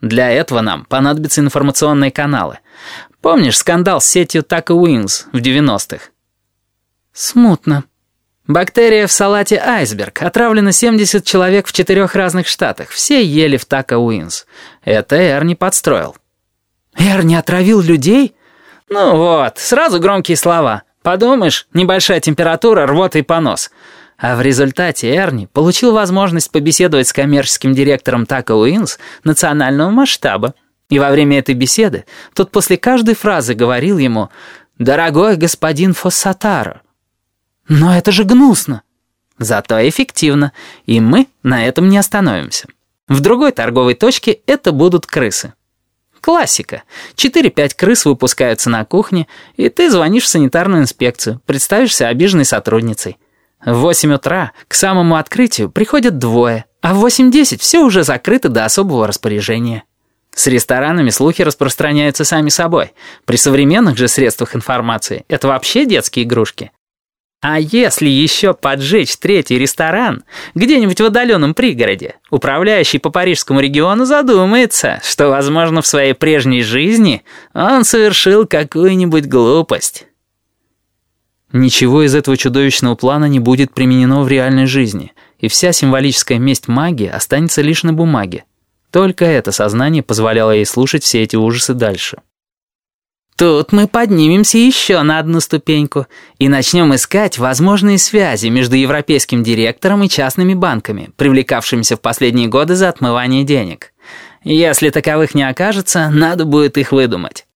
Для этого нам понадобятся информационные каналы. Помнишь скандал с сетью Taco Wings в 90-х? Смутно. Бактерия в салате «Айсберг». Отравлено 70 человек в четырех разных штатах. Все ели в Taco Wings. Это Эрни подстроил. Эрни отравил людей? Ну вот, сразу громкие слова. Подумаешь, небольшая температура, рвота и понос. А в результате Эрни получил возможность побеседовать с коммерческим директором Taco Wings национального масштаба. И во время этой беседы тот после каждой фразы говорил ему «Дорогой господин Фоссатаро». «Но это же гнусно!» Зато эффективно, и мы на этом не остановимся. В другой торговой точке это будут крысы. Классика. 4-5 крыс выпускаются на кухне, и ты звонишь в санитарную инспекцию, представишься обиженной сотрудницей. В 8 утра к самому открытию приходят двое, а в 8.10 все уже закрыто до особого распоряжения. С ресторанами слухи распространяются сами собой. При современных же средствах информации это вообще детские игрушки. А если еще поджечь третий ресторан где-нибудь в отдаленном пригороде, управляющий по парижскому региону задумается, что, возможно, в своей прежней жизни он совершил какую-нибудь глупость. Ничего из этого чудовищного плана не будет применено в реальной жизни, и вся символическая месть магии останется лишь на бумаге. Только это сознание позволяло ей слушать все эти ужасы дальше. Тут мы поднимемся еще на одну ступеньку и начнем искать возможные связи между европейским директором и частными банками, привлекавшимися в последние годы за отмывание денег. Если таковых не окажется, надо будет их выдумать.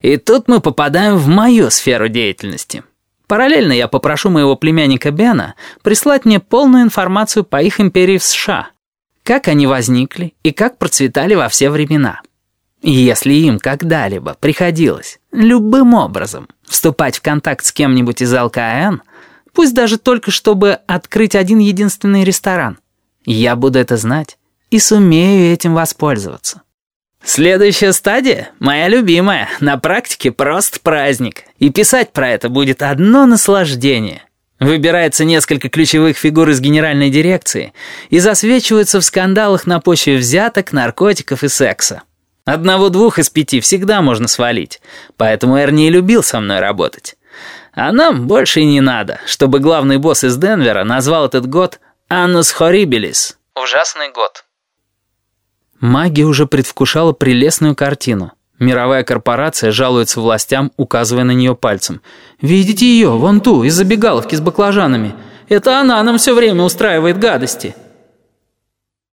И тут мы попадаем в мою сферу деятельности. Параллельно я попрошу моего племянника Бена прислать мне полную информацию по их империи в США, как они возникли и как процветали во все времена. Если им когда-либо приходилось любым образом вступать в контакт с кем-нибудь из ЛКН, пусть даже только чтобы открыть один единственный ресторан, я буду это знать и сумею этим воспользоваться. Следующая стадия, моя любимая, на практике просто праздник. И писать про это будет одно наслаждение. Выбирается несколько ключевых фигур из генеральной дирекции и засвечиваются в скандалах на почве взяток, наркотиков и секса. Одного-двух из пяти всегда можно свалить, поэтому Эрни любил со мной работать. А нам больше и не надо, чтобы главный босс из Денвера назвал этот год «Аннус Хорибелис» — «Ужасный год». Магия уже предвкушала прелестную картину. Мировая корпорация жалуется властям, указывая на нее пальцем. «Видите ее, вон ту, из забегаловки с баклажанами? Это она нам все время устраивает гадости».